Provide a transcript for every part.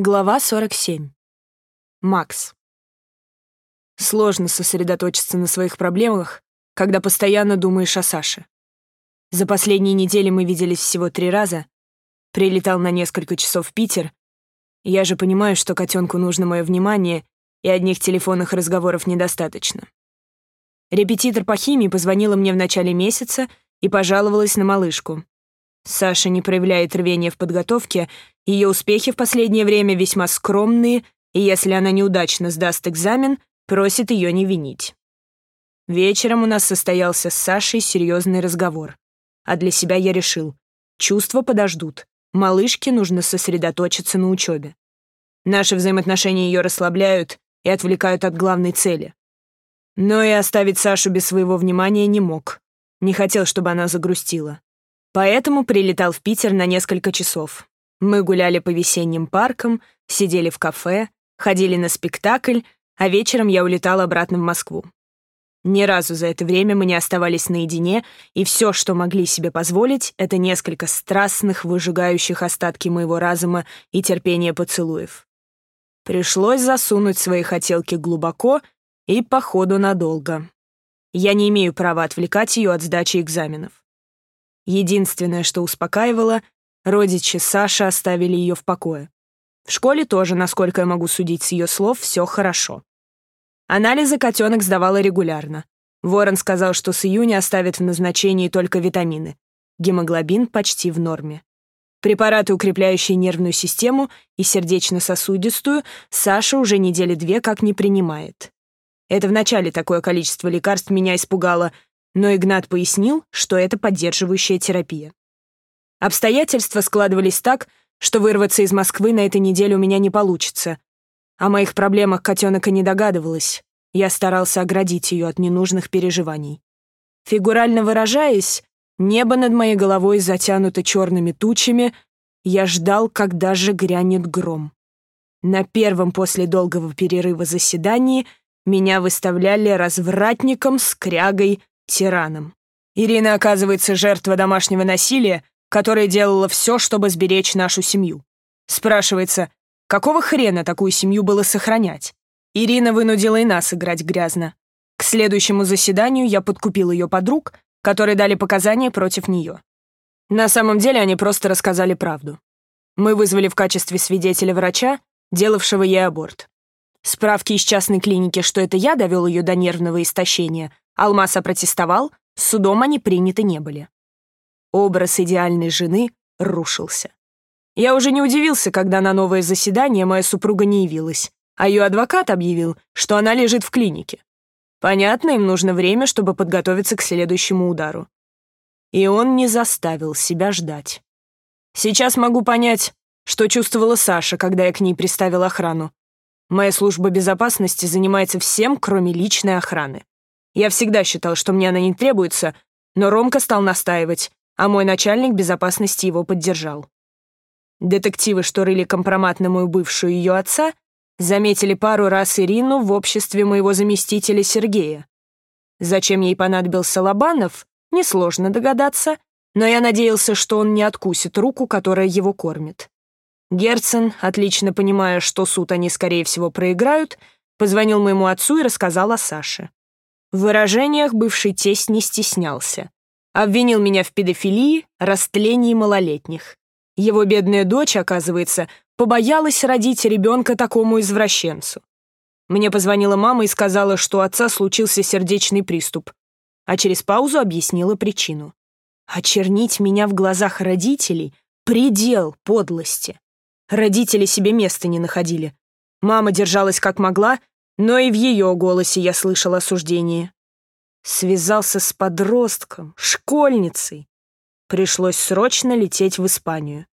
Глава 47. Макс. Сложно сосредоточиться на своих проблемах, когда постоянно думаешь о Саше. За последние недели мы виделись всего три раза. Прилетал на несколько часов в Питер. Я же понимаю, что котенку нужно мое внимание, и одних телефонных разговоров недостаточно. Репетитор по химии позвонила мне в начале месяца и пожаловалась на малышку. Саша не проявляет рвения в подготовке, ее успехи в последнее время весьма скромные, и если она неудачно сдаст экзамен, просит ее не винить. Вечером у нас состоялся с Сашей серьезный разговор. А для себя я решил, чувства подождут, малышке нужно сосредоточиться на учебе. Наши взаимоотношения ее расслабляют и отвлекают от главной цели. Но и оставить Сашу без своего внимания не мог. Не хотел, чтобы она загрустила. Поэтому прилетал в Питер на несколько часов. Мы гуляли по весенним паркам, сидели в кафе, ходили на спектакль, а вечером я улетал обратно в Москву. Ни разу за это время мы не оставались наедине, и все, что могли себе позволить, это несколько страстных, выжигающих остатки моего разума и терпения поцелуев. Пришлось засунуть свои хотелки глубоко и, походу, надолго. Я не имею права отвлекать ее от сдачи экзаменов. Единственное, что успокаивало, родичи Саши оставили ее в покое. В школе тоже, насколько я могу судить с ее слов, все хорошо. Анализы котенок сдавала регулярно. Ворон сказал, что с июня оставит в назначении только витамины. Гемоглобин почти в норме. Препараты, укрепляющие нервную систему и сердечно-сосудистую, Саша уже недели две как не принимает. Это вначале такое количество лекарств меня испугало — но Игнат пояснил, что это поддерживающая терапия. Обстоятельства складывались так, что вырваться из Москвы на этой неделе у меня не получится. О моих проблемах котенок и не догадывалась. Я старался оградить ее от ненужных переживаний. Фигурально выражаясь, небо над моей головой затянуто черными тучами, я ждал, когда же грянет гром. На первом после долгого перерыва заседании меня выставляли развратником, скрягой, тираном. Ирина, оказывается, жертва домашнего насилия, которая делала все, чтобы сберечь нашу семью. Спрашивается, какого хрена такую семью было сохранять? Ирина вынудила и нас играть грязно. К следующему заседанию я подкупил ее подруг, которые дали показания против нее. На самом деле они просто рассказали правду. Мы вызвали в качестве свидетеля врача, делавшего ей аборт. Справки из частной клиники, что это я довел ее до нервного истощения, Алмаз опротестовал, судом они приняты не были. Образ идеальной жены рушился. Я уже не удивился, когда на новое заседание моя супруга не явилась, а ее адвокат объявил, что она лежит в клинике. Понятно, им нужно время, чтобы подготовиться к следующему удару. И он не заставил себя ждать. Сейчас могу понять, что чувствовала Саша, когда я к ней приставил охрану. Моя служба безопасности занимается всем, кроме личной охраны. Я всегда считал, что мне она не требуется, но Ромка стал настаивать, а мой начальник безопасности его поддержал. Детективы, что рыли компромат на мою бывшую ее отца, заметили пару раз Ирину в обществе моего заместителя Сергея. Зачем ей понадобился Лобанов, несложно догадаться, но я надеялся, что он не откусит руку, которая его кормит. Герцен, отлично понимая, что суд они, скорее всего, проиграют, позвонил моему отцу и рассказал о Саше. В выражениях бывший тесть не стеснялся. Обвинил меня в педофилии, растлении малолетних. Его бедная дочь, оказывается, побоялась родить ребенка такому извращенцу. Мне позвонила мама и сказала, что у отца случился сердечный приступ, а через паузу объяснила причину. Очернить меня в глазах родителей — предел подлости. Родители себе места не находили. Мама держалась как могла, но и в ее голосе я слышал осуждение. Связался с подростком, школьницей. Пришлось срочно лететь в Испанию.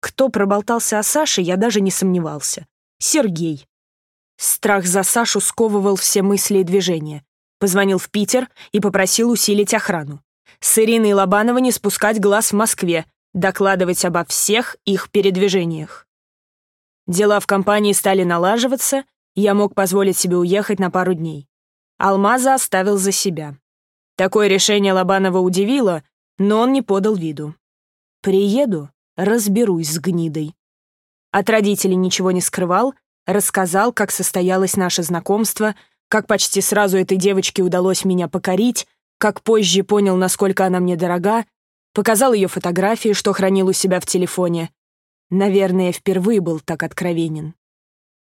Кто проболтался о Саше, я даже не сомневался. Сергей. Страх за Сашу сковывал все мысли и движения. Позвонил в Питер и попросил усилить охрану. С Ириной Лобановой не спускать глаз в Москве, докладывать обо всех их передвижениях. Дела в компании стали налаживаться, я мог позволить себе уехать на пару дней. Алмаза оставил за себя. Такое решение Лобанова удивило, но он не подал виду. «Приеду, разберусь с гнидой». От родителей ничего не скрывал, рассказал, как состоялось наше знакомство, как почти сразу этой девочке удалось меня покорить, как позже понял, насколько она мне дорога, показал ее фотографии, что хранил у себя в телефоне. Наверное, впервые был так откровенен.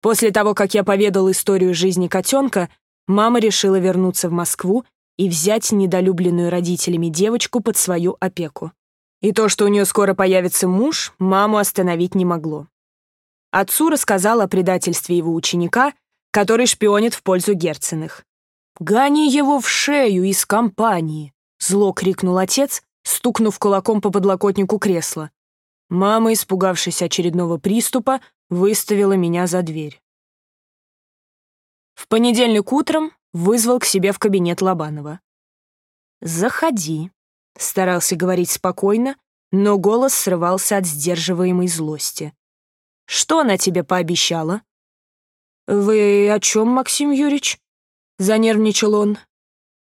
После того, как я поведал историю жизни котенка, мама решила вернуться в Москву и взять недолюбленную родителями девочку под свою опеку. И то, что у нее скоро появится муж, маму остановить не могло. Отцу рассказал о предательстве его ученика, который шпионит в пользу Герценых. «Гони его в шею из компании!» — зло крикнул отец, стукнув кулаком по подлокотнику кресла. Мама, испугавшись очередного приступа, выставила меня за дверь. В понедельник утром вызвал к себе в кабинет Лобанова. «Заходи», — старался говорить спокойно, но голос срывался от сдерживаемой злости. «Что она тебе пообещала?» «Вы о чем, Максим Юрьевич?» — занервничал он.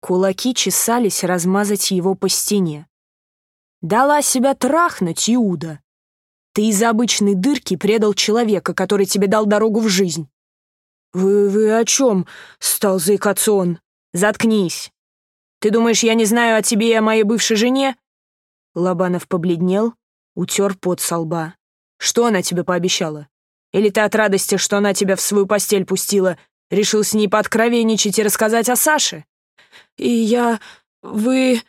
Кулаки чесались размазать его по стене. «Дала себя трахнуть, Иуда. Ты из-за обычной дырки предал человека, который тебе дал дорогу в жизнь. «Вы, вы о чем?» — стал заикаться он. «Заткнись. Ты думаешь, я не знаю о тебе и о моей бывшей жене?» Лобанов побледнел, утер пот со лба. «Что она тебе пообещала? Или ты от радости, что она тебя в свою постель пустила, решил с ней пооткровенничать и рассказать о Саше?» «И я... вы...»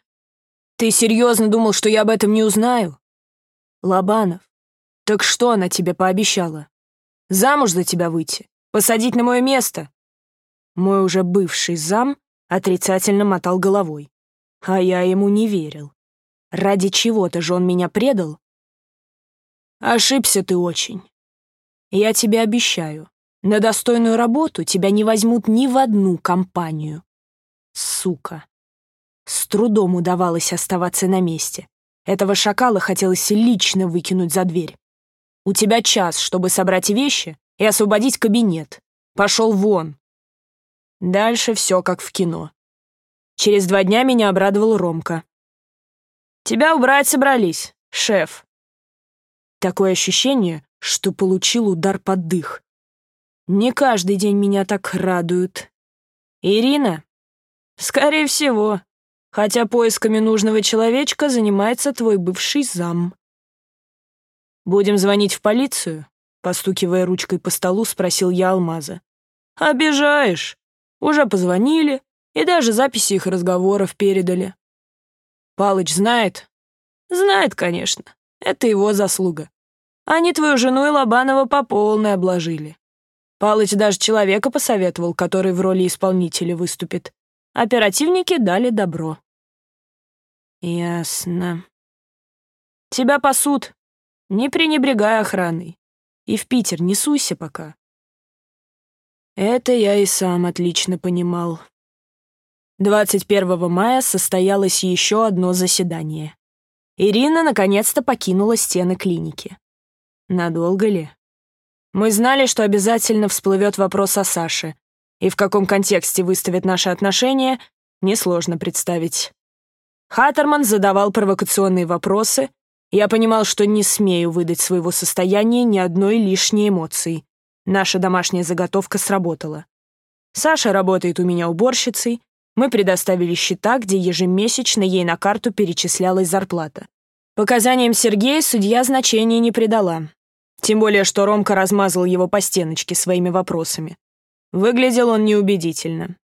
«Ты серьезно думал, что я об этом не узнаю?» «Лобанов, так что она тебе пообещала? Замуж за тебя выйти? Посадить на мое место?» Мой уже бывший зам отрицательно мотал головой. А я ему не верил. Ради чего-то же он меня предал. Ошибся ты очень. Я тебе обещаю, на достойную работу тебя не возьмут ни в одну компанию. Сука. С трудом удавалось оставаться на месте. Этого шакала хотелось лично выкинуть за дверь. У тебя час, чтобы собрать вещи и освободить кабинет. Пошел вон. Дальше все как в кино. Через два дня меня обрадовал Ромка. Тебя убрать собрались, шеф. Такое ощущение, что получил удар под дых. Не каждый день меня так радуют. Ирина? Скорее всего. Хотя поисками нужного человечка занимается твой бывший зам. Будем звонить в полицию? Постукивая ручкой по столу, спросил я Алмаза. «Обижаешь. Уже позвонили, и даже записи их разговоров передали». «Палыч знает?» «Знает, конечно. Это его заслуга. Они твою жену и Лобанова по полной обложили. Палыч даже человека посоветовал, который в роли исполнителя выступит. Оперативники дали добро». «Ясно. Тебя пасут. Не пренебрегай охраной. И в Питер не суйся пока. Это я и сам отлично понимал. 21 мая состоялось еще одно заседание. Ирина наконец-то покинула стены клиники. Надолго ли? Мы знали, что обязательно всплывет вопрос о Саше, и в каком контексте выставят наши отношения, несложно представить. Хаттерман задавал провокационные вопросы, я понимал, что не смею выдать своего состояния ни одной лишней эмоции. Наша домашняя заготовка сработала. Саша работает у меня уборщицей. Мы предоставили счета, где ежемесячно ей на карту перечислялась зарплата. Показаниям Сергея судья значения не придала. Тем более, что Ромка размазал его по стеночке своими вопросами. Выглядел он неубедительно.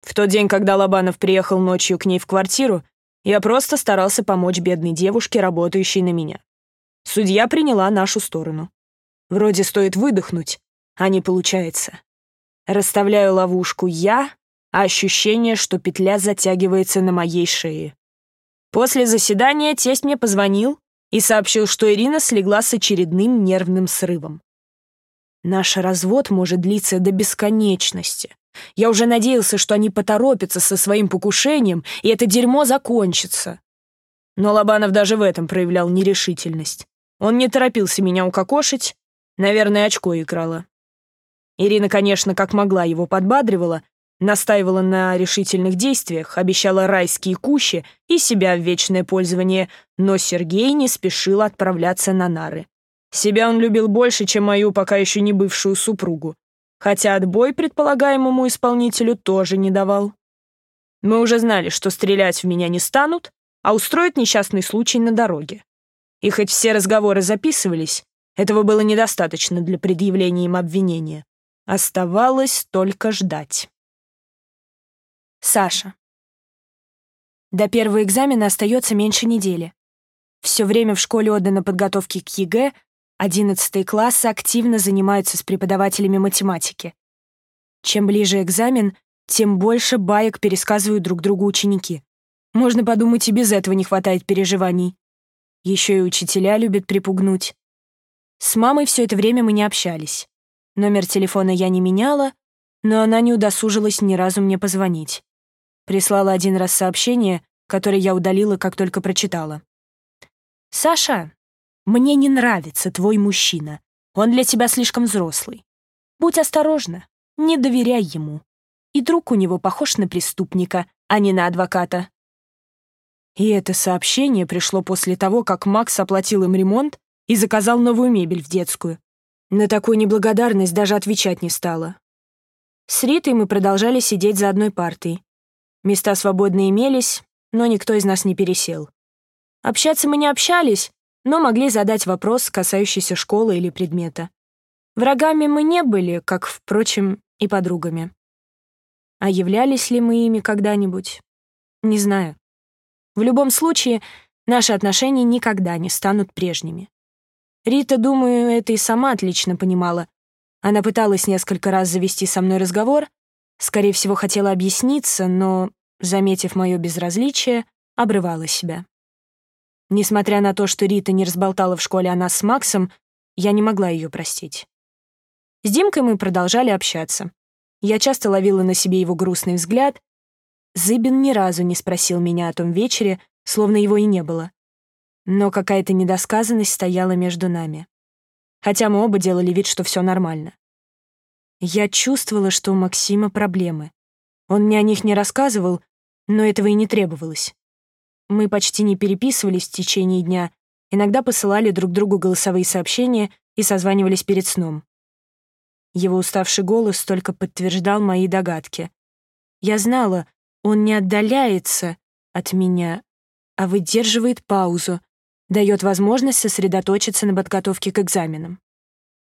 В тот день, когда Лобанов приехал ночью к ней в квартиру, я просто старался помочь бедной девушке, работающей на меня. Судья приняла нашу сторону. Вроде стоит выдохнуть, а не получается. Расставляю ловушку я, а ощущение, что петля затягивается на моей шее. После заседания тесть мне позвонил и сообщил, что Ирина слегла с очередным нервным срывом. Наш развод может длиться до бесконечности. Я уже надеялся, что они поторопятся со своим покушением, и это дерьмо закончится. Но Лобанов даже в этом проявлял нерешительность. Он не торопился меня укокошить, наверное, очко играло. Ирина, конечно, как могла его подбадривала, настаивала на решительных действиях, обещала райские кущи и себя в вечное пользование, но Сергей не спешил отправляться на нары. Себя он любил больше, чем мою пока еще не бывшую супругу, хотя отбой предполагаемому исполнителю тоже не давал. Мы уже знали, что стрелять в меня не станут, а устроят несчастный случай на дороге. И хоть все разговоры записывались, этого было недостаточно для предъявления им обвинения. Оставалось только ждать. Саша. До первого экзамена остается меньше недели. Все время в школе отдано подготовке к ЕГЭ, Одиннадцатые классы активно занимаются с преподавателями математики. Чем ближе экзамен, тем больше баек пересказывают друг другу ученики. Можно подумать, и без этого не хватает переживаний. Еще и учителя любят припугнуть. С мамой все это время мы не общались. Номер телефона я не меняла, но она не удосужилась ни разу мне позвонить. Прислала один раз сообщение, которое я удалила, как только прочитала. «Саша, мне не нравится твой мужчина. Он для тебя слишком взрослый. Будь осторожна, не доверяй ему. И друг у него похож на преступника, а не на адвоката. И это сообщение пришло после того, как Макс оплатил им ремонт и заказал новую мебель в детскую. На такую неблагодарность даже отвечать не стала. С Ритой мы продолжали сидеть за одной партой. Места свободные имелись, но никто из нас не пересел. Общаться мы не общались, но могли задать вопрос, касающийся школы или предмета. Врагами мы не были, как, впрочем, и подругами. А являлись ли мы ими когда-нибудь? Не знаю. В любом случае, наши отношения никогда не станут прежними. Рита, думаю, это и сама отлично понимала. Она пыталась несколько раз завести со мной разговор, скорее всего, хотела объясниться, но, заметив мое безразличие, обрывала себя. Несмотря на то, что Рита не разболтала в школе о нас с Максом, я не могла ее простить. С Димкой мы продолжали общаться. Я часто ловила на себе его грустный взгляд. Зыбин ни разу не спросил меня о том вечере, словно его и не было. Но какая-то недосказанность стояла между нами. Хотя мы оба делали вид, что все нормально. Я чувствовала, что у Максима проблемы. Он мне о них не рассказывал, но этого и не требовалось. Мы почти не переписывались в течение дня, иногда посылали друг другу голосовые сообщения и созванивались перед сном. Его уставший голос только подтверждал мои догадки. Я знала, он не отдаляется от меня, а выдерживает паузу, дает возможность сосредоточиться на подготовке к экзаменам.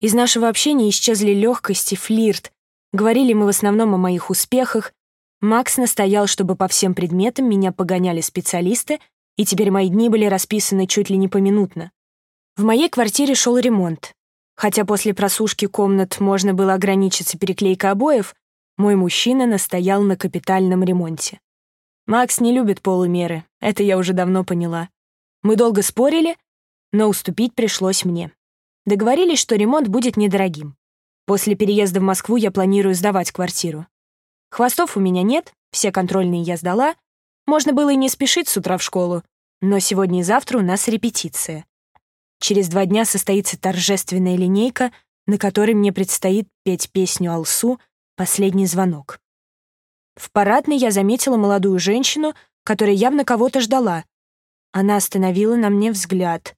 Из нашего общения исчезли легкость и флирт. Говорили мы в основном о моих успехах, Макс настоял, чтобы по всем предметам меня погоняли специалисты, и теперь мои дни были расписаны чуть ли не поминутно. В моей квартире шел ремонт. Хотя после просушки комнат можно было ограничиться переклейкой обоев, мой мужчина настоял на капитальном ремонте. Макс не любит полумеры, это я уже давно поняла. Мы долго спорили, но уступить пришлось мне. Договорились, что ремонт будет недорогим. После переезда в Москву я планирую сдавать квартиру. Хвостов у меня нет, все контрольные я сдала. Можно было и не спешить с утра в школу, но сегодня и завтра у нас репетиция. Через два дня состоится торжественная линейка, на которой мне предстоит петь песню Алсу «Последний звонок». В парадной я заметила молодую женщину, которая явно кого-то ждала. Она остановила на мне взгляд.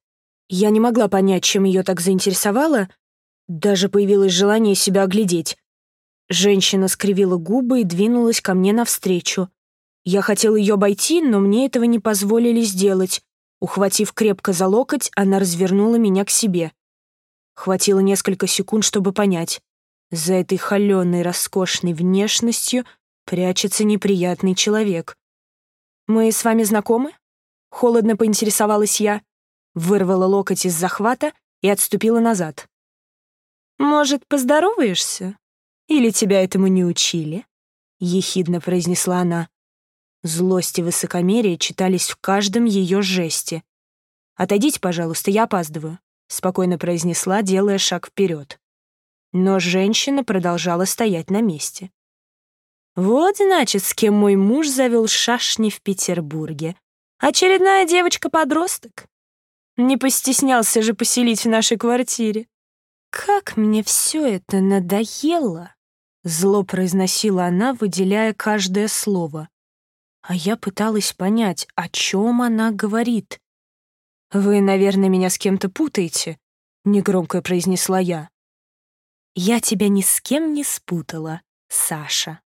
Я не могла понять, чем ее так заинтересовало. Даже появилось желание себя оглядеть. Женщина скривила губы и двинулась ко мне навстречу. Я хотел ее обойти, но мне этого не позволили сделать. Ухватив крепко за локоть, она развернула меня к себе. Хватило несколько секунд, чтобы понять. За этой холеной, роскошной внешностью прячется неприятный человек. «Мы с вами знакомы?» Холодно поинтересовалась я, вырвала локоть из захвата и отступила назад. «Может, поздороваешься?» Или тебя этому не учили?» — ехидно произнесла она. Злость и высокомерие читались в каждом ее жесте. «Отойдите, пожалуйста, я опаздываю», — спокойно произнесла, делая шаг вперед. Но женщина продолжала стоять на месте. «Вот, значит, с кем мой муж завел шашни в Петербурге. Очередная девочка-подросток. Не постеснялся же поселить в нашей квартире. Как мне все это надоело!» Зло произносила она, выделяя каждое слово. А я пыталась понять, о чем она говорит. «Вы, наверное, меня с кем-то путаете», — негромко произнесла я. «Я тебя ни с кем не спутала, Саша».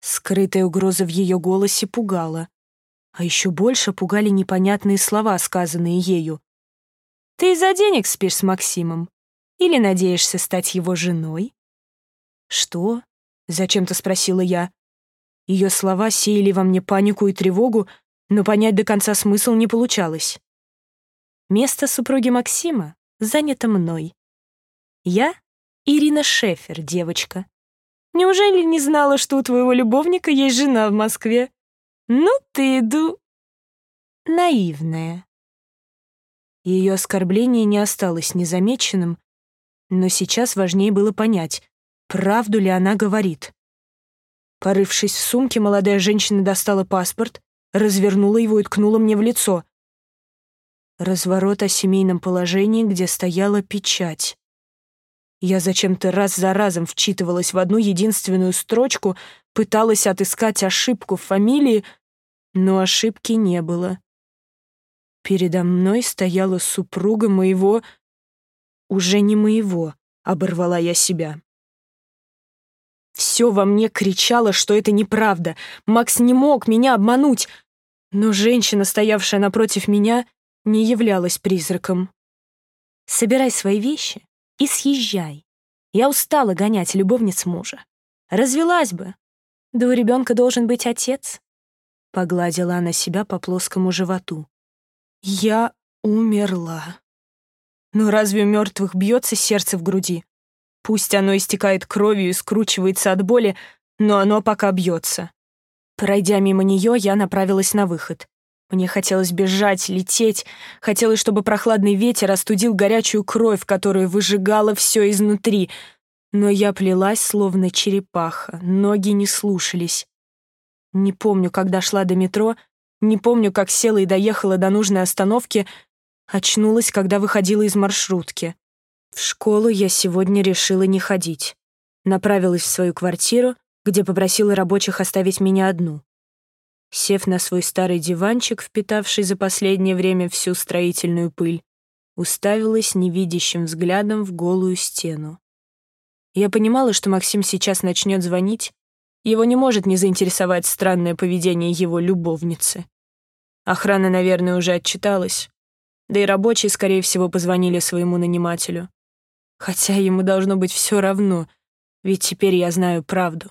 Скрытая угроза в ее голосе пугала. А еще больше пугали непонятные слова, сказанные ею. «Ты из-за денег спишь с Максимом? Или надеешься стать его женой?» «Что?» — зачем-то спросила я. Ее слова сеяли во мне панику и тревогу, но понять до конца смысл не получалось. Место супруги Максима занято мной. Я — Ирина Шефер, девочка. Неужели не знала, что у твоего любовника есть жена в Москве? Ну ты иду... Наивная. Ее оскорбление не осталось незамеченным, но сейчас важнее было понять, правду ли она говорит. Порывшись в сумке, молодая женщина достала паспорт, развернула его и ткнула мне в лицо. Разворот о семейном положении, где стояла печать. Я зачем-то раз за разом вчитывалась в одну единственную строчку, пыталась отыскать ошибку в фамилии, но ошибки не было. Передо мной стояла супруга моего... Уже не моего, оборвала я себя. Все во мне кричало, что это неправда. Макс не мог меня обмануть. Но женщина, стоявшая напротив меня, не являлась призраком. «Собирай свои вещи и съезжай. Я устала гонять любовниц мужа. Развелась бы. Да у ребенка должен быть отец. Погладила она себя по плоскому животу. Я умерла. Но разве у мертвых бьется сердце в груди? Пусть оно истекает кровью и скручивается от боли, но оно пока бьется. Пройдя мимо нее, я направилась на выход. Мне хотелось бежать, лететь, хотелось, чтобы прохладный ветер остудил горячую кровь, которая выжигала все изнутри. Но я плелась, словно черепаха, ноги не слушались. Не помню, когда шла до метро, не помню, как села и доехала до нужной остановки, очнулась, когда выходила из маршрутки. В школу я сегодня решила не ходить. Направилась в свою квартиру, где попросила рабочих оставить меня одну. Сев на свой старый диванчик, впитавший за последнее время всю строительную пыль, уставилась невидящим взглядом в голую стену. Я понимала, что Максим сейчас начнет звонить. Его не может не заинтересовать странное поведение его любовницы. Охрана, наверное, уже отчиталась. Да и рабочие, скорее всего, позвонили своему нанимателю. Хотя ему должно быть все равно, ведь теперь я знаю правду.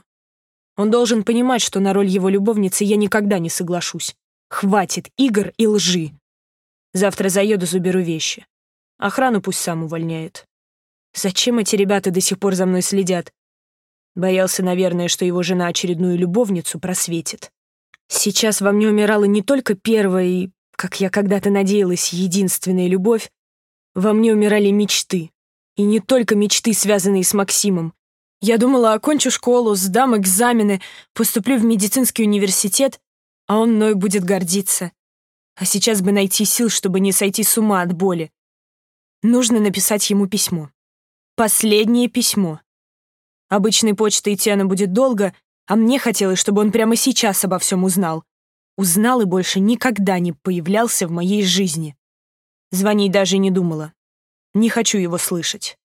Он должен понимать, что на роль его любовницы я никогда не соглашусь. Хватит игр и лжи. Завтра заеду, заберу вещи. Охрану пусть сам увольняет. Зачем эти ребята до сих пор за мной следят? Боялся, наверное, что его жена очередную любовницу просветит. Сейчас во мне умирала не только первая и, как я когда-то надеялась, единственная любовь. Во мне умирали мечты. И не только мечты, связанные с Максимом. Я думала, окончу школу, сдам экзамены, поступлю в медицинский университет, а он мной будет гордиться. А сейчас бы найти сил, чтобы не сойти с ума от боли. Нужно написать ему письмо. Последнее письмо. Обычной почтой идти оно будет долго, а мне хотелось, чтобы он прямо сейчас обо всем узнал. Узнал и больше никогда не появлялся в моей жизни. Звонить даже не думала. Не хочу его слышать.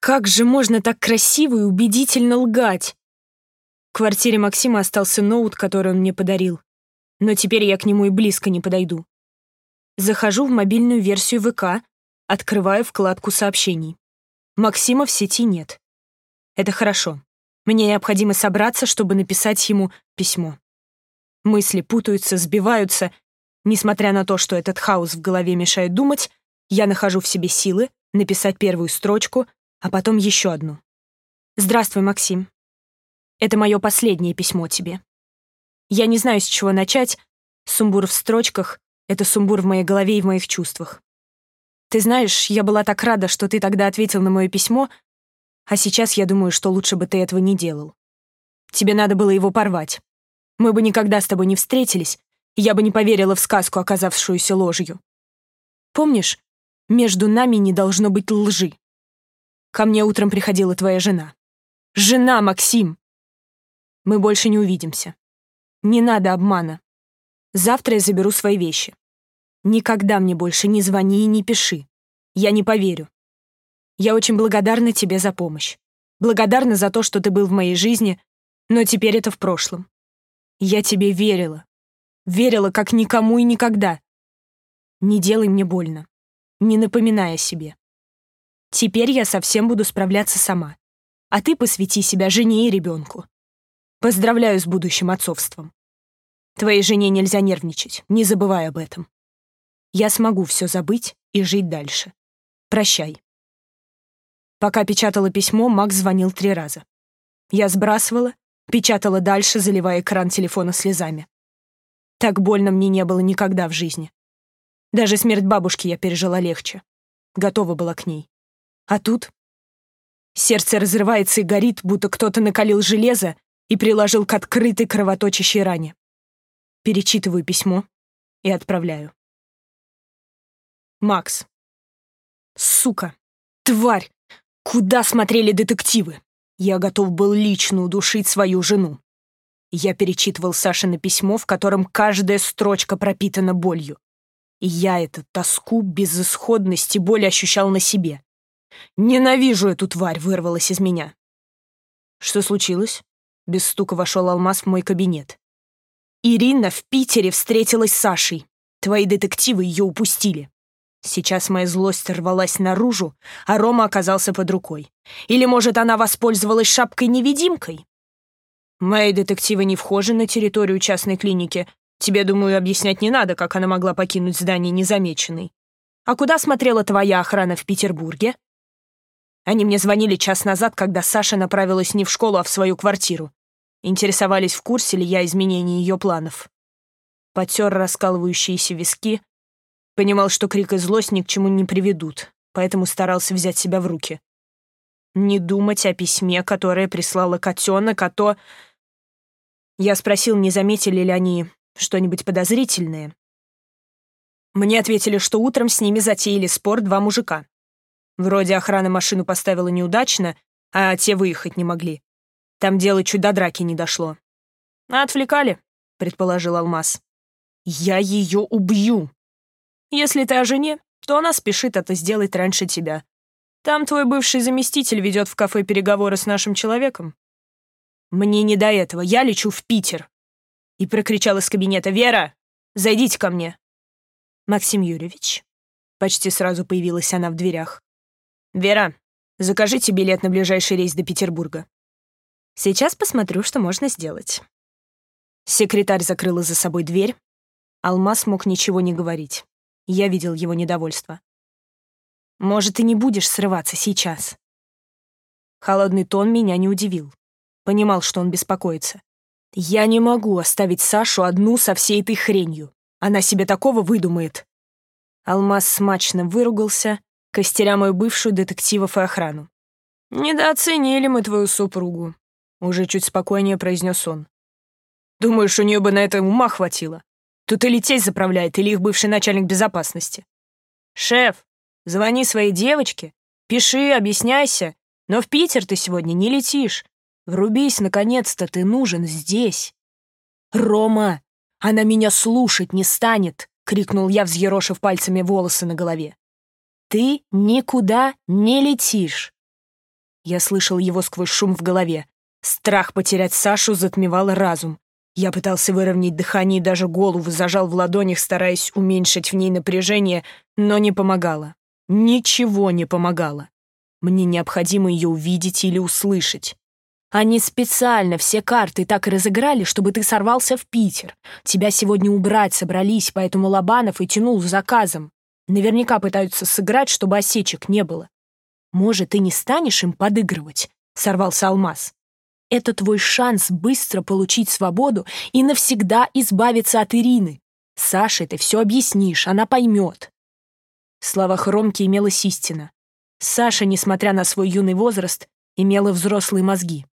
Как же можно так красиво и убедительно лгать? В квартире Максима остался ноут, который он мне подарил. Но теперь я к нему и близко не подойду. Захожу в мобильную версию ВК, открываю вкладку сообщений. Максима в сети нет. Это хорошо. Мне необходимо собраться, чтобы написать ему письмо. Мысли путаются, сбиваются. Несмотря на то, что этот хаос в голове мешает думать, я нахожу в себе силы написать первую строчку, а потом еще одну. «Здравствуй, Максим. Это мое последнее письмо тебе. Я не знаю, с чего начать. Сумбур в строчках — это сумбур в моей голове и в моих чувствах. Ты знаешь, я была так рада, что ты тогда ответил на мое письмо, а сейчас я думаю, что лучше бы ты этого не делал. Тебе надо было его порвать. Мы бы никогда с тобой не встретились, и я бы не поверила в сказку, оказавшуюся ложью. Помнишь, между нами не должно быть лжи. Ко мне утром приходила твоя жена. Жена, Максим! Мы больше не увидимся. Не надо обмана. Завтра я заберу свои вещи. Никогда мне больше не звони и не пиши. Я не поверю. Я очень благодарна тебе за помощь. Благодарна за то, что ты был в моей жизни, но теперь это в прошлом. Я тебе верила. Верила, как никому и никогда. Не делай мне больно. Не напоминай о себе. Теперь я совсем буду справляться сама. А ты посвяти себя жене и ребенку. Поздравляю с будущим отцовством. Твоей жене нельзя нервничать, не забывай об этом. Я смогу все забыть и жить дальше. Прощай. Пока печатала письмо, Макс звонил три раза. Я сбрасывала, печатала дальше, заливая экран телефона слезами. Так больно мне не было никогда в жизни. Даже смерть бабушки я пережила легче. Готова была к ней. А тут сердце разрывается и горит, будто кто-то накалил железо и приложил к открытой кровоточащей ране. Перечитываю письмо и отправляю. Макс. Сука. Тварь. Куда смотрели детективы? Я готов был лично удушить свою жену. Я перечитывал Сашино письмо, в котором каждая строчка пропитана болью. И я эту тоску, безысходность и боль ощущал на себе. «Ненавижу эту тварь!» — вырвалась из меня. «Что случилось?» — без стука вошел Алмаз в мой кабинет. «Ирина в Питере встретилась с Сашей. Твои детективы ее упустили. Сейчас моя злость рвалась наружу, а Рома оказался под рукой. Или, может, она воспользовалась шапкой-невидимкой? Мои детективы не вхожи на территорию частной клиники. Тебе, думаю, объяснять не надо, как она могла покинуть здание незамеченной. А куда смотрела твоя охрана в Петербурге? Они мне звонили час назад, когда Саша направилась не в школу, а в свою квартиру. Интересовались, в курсе ли я изменений ее планов. Потер раскалывающиеся виски, Понимал, что крик и злость ни к чему не приведут, поэтому старался взять себя в руки. Не думать о письме, которое прислала котенок, а то... Я спросил, не заметили ли они что-нибудь подозрительное. Мне ответили, что утром с ними затеяли спор два мужика. Вроде охрана машину поставила неудачно, а те выехать не могли. Там дело чуть до драки не дошло. «Отвлекали», — предположил Алмаз. «Я ее убью», если ты о жене, то она спешит это сделать раньше тебя. Там твой бывший заместитель ведет в кафе переговоры с нашим человеком. Мне не до этого, я лечу в Питер. И прокричал из кабинета, «Вера, зайдите ко мне». Максим Юрьевич. Почти сразу появилась она в дверях. «Вера, закажите билет на ближайший рейс до Петербурга». Сейчас посмотрю, что можно сделать. Секретарь закрыла за собой дверь. Алмаз мог ничего не говорить. Я видел его недовольство. «Может, ты не будешь срываться сейчас?» Холодный тон меня не удивил. Понимал, что он беспокоится. «Я не могу оставить Сашу одну со всей этой хренью. Она себе такого выдумает». Алмаз смачно выругался, костеря мою бывшую детективов и охрану. «Недооценили мы твою супругу», — уже чуть спокойнее произнес он. «Думаешь, у нее бы на это ума хватило? Тут или тесть заправляет, или их бывший начальник безопасности. Шеф, звони своей девочке, пиши, объясняйся, но в Питер ты сегодня не летишь. Врубись, наконец-то, ты нужен здесь. Рома, она меня слушать не станет, крикнул я, взъерошив пальцами волосы на голове. Ты никуда не летишь. Я слышал его сквозь шум в голове. Страх потерять Сашу затмевал разум. Я пытался выровнять дыхание и даже голову зажал в ладонях, стараясь уменьшить в ней напряжение, но не помогало. Ничего не помогало. Мне необходимо ее увидеть или услышать. Они специально все карты так разыграли, чтобы ты сорвался в Питер. Тебя сегодня убрать собрались, поэтому Лобанов и тянул с заказом. Наверняка пытаются сыграть, чтобы осечек не было. Может, ты не станешь им подыгрывать?» — сорвался Алмаз. Это твой шанс быстро получить свободу и навсегда избавиться от Ирины. Саше ты все объяснишь, она поймет. В словах Ромки имелась истина. Саша, несмотря на свой юный возраст, имела взрослые мозги.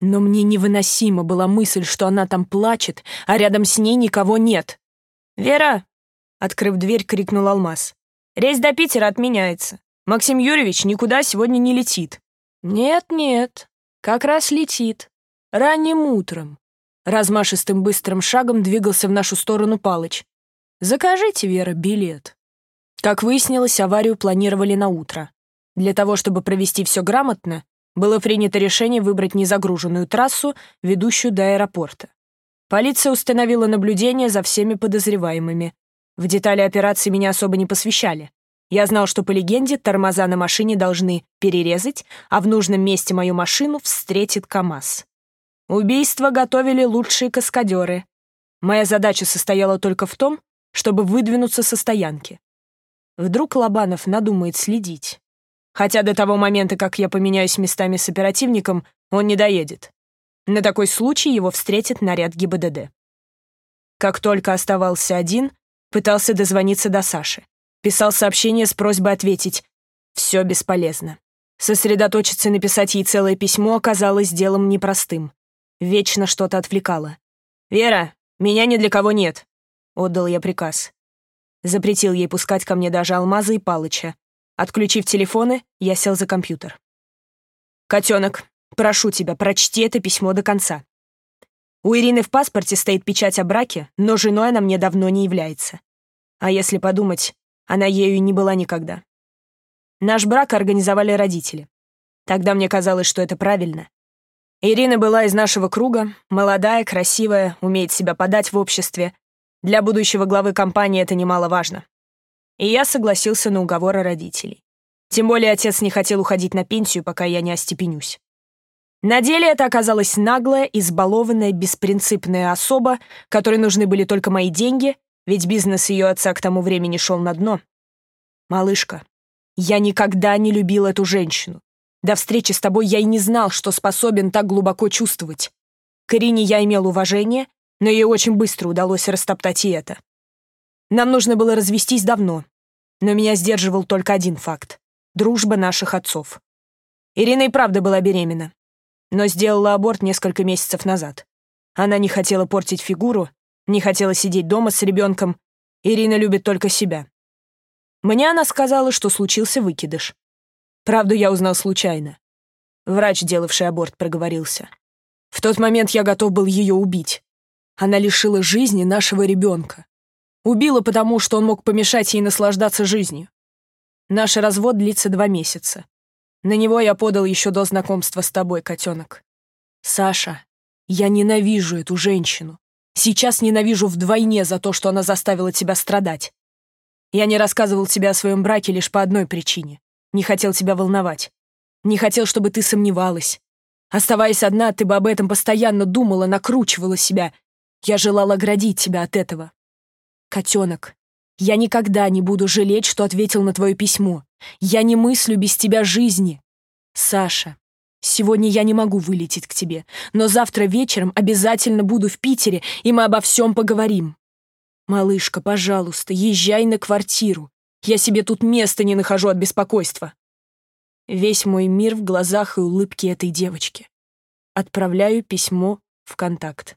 Но мне невыносима была мысль, что она там плачет, а рядом с ней никого нет. «Вера!» — открыв дверь, крикнул Алмаз. «Рейс до Питера отменяется. Максим Юрьевич никуда сегодня не летит». «Нет-нет», как раз летит. Ранним утром. Размашистым быстрым шагом двигался в нашу сторону Палыч. Закажите, Вера, билет. Как выяснилось, аварию планировали на утро. Для того, чтобы провести все грамотно, было принято решение выбрать незагруженную трассу, ведущую до аэропорта. Полиция установила наблюдение за всеми подозреваемыми. В детали операции меня особо не посвящали. Я знал, что по легенде тормоза на машине должны перерезать, а в нужном месте мою машину встретит КАМАЗ. Убийство готовили лучшие каскадеры. Моя задача состояла только в том, чтобы выдвинуться со стоянки. Вдруг Лобанов надумает следить. Хотя до того момента, как я поменяюсь местами с оперативником, он не доедет. На такой случай его встретит наряд ГИБДД. Как только оставался один, пытался дозвониться до Саши. Писал сообщение с просьбой ответить. Все бесполезно. Сосредоточиться и написать ей целое письмо оказалось делом непростым. Вечно что-то отвлекало. «Вера, меня ни для кого нет», — отдал я приказ. Запретил ей пускать ко мне даже Алмаза и Палыча. Отключив телефоны, я сел за компьютер. «Котенок, прошу тебя, прочти это письмо до конца. У Ирины в паспорте стоит печать о браке, но женой она мне давно не является. А если подумать, она ею не была никогда. Наш брак организовали родители. Тогда мне казалось, что это правильно. Ирина была из нашего круга, молодая, красивая, умеет себя подать в обществе. Для будущего главы компании это немаловажно. И я согласился на уговоры родителей. Тем более отец не хотел уходить на пенсию, пока я не остепенюсь. На деле это оказалась наглая, избалованная, беспринципная особа, которой нужны были только мои деньги ведь бизнес ее отца к тому времени шел на дно. «Малышка, я никогда не любил эту женщину. До встречи с тобой я и не знал, что способен так глубоко чувствовать. К Ирине я имел уважение, но ей очень быстро удалось растоптать и это. Нам нужно было развестись давно, но меня сдерживал только один факт — дружба наших отцов. Ирина и правда была беременна, но сделала аборт несколько месяцев назад. Она не хотела портить фигуру, не хотела сидеть дома с ребенком. Ирина любит только себя. Мне она сказала, что случился выкидыш. Правду я узнал случайно. Врач, делавший аборт, проговорился. В тот момент я готов был ее убить. Она лишила жизни нашего ребенка. Убила потому, что он мог помешать ей наслаждаться жизнью. Наш развод длится два месяца. На него я подал еще до знакомства с тобой, котенок. Саша, я ненавижу эту женщину. Сейчас ненавижу вдвойне за то, что она заставила тебя страдать. Я не рассказывал тебе о своем браке лишь по одной причине. Не хотел тебя волновать. Не хотел, чтобы ты сомневалась. Оставаясь одна, ты бы об этом постоянно думала, накручивала себя. Я желала оградить тебя от этого. Котенок, я никогда не буду жалеть, что ответил на твое письмо. Я не мыслю без тебя жизни. Саша, Сегодня я не могу вылететь к тебе, но завтра вечером обязательно буду в Питере, и мы обо всем поговорим. Малышка, пожалуйста, езжай на квартиру. Я себе тут места не нахожу от беспокойства. Весь мой мир в глазах и улыбке этой девочки. Отправляю письмо в контакт.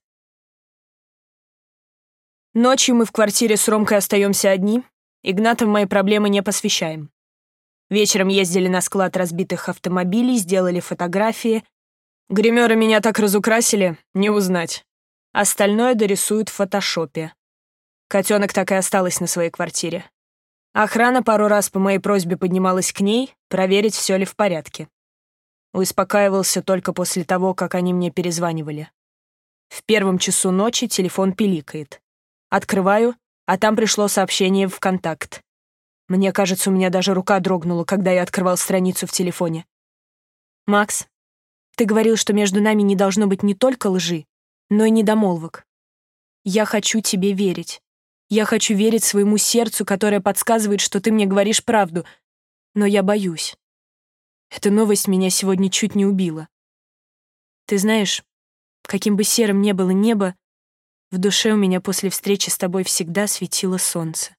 Ночью мы в квартире с Ромкой остаемся одни. Игната мои проблемы не посвящаем. Вечером ездили на склад разбитых автомобилей, сделали фотографии. Гримеры меня так разукрасили, не узнать. Остальное дорисуют в фотошопе. Котенок так и осталась на своей квартире. Охрана пару раз по моей просьбе поднималась к ней, проверить, все ли в порядке. Успокаивался только после того, как они мне перезванивали. В первом часу ночи телефон пиликает. Открываю, а там пришло сообщение в контакт. Мне кажется, у меня даже рука дрогнула, когда я открывал страницу в телефоне. «Макс, ты говорил, что между нами не должно быть не только лжи, но и недомолвок. Я хочу тебе верить. Я хочу верить своему сердцу, которое подсказывает, что ты мне говоришь правду. Но я боюсь. Эта новость меня сегодня чуть не убила. Ты знаешь, каким бы серым ни было небо, в душе у меня после встречи с тобой всегда светило солнце.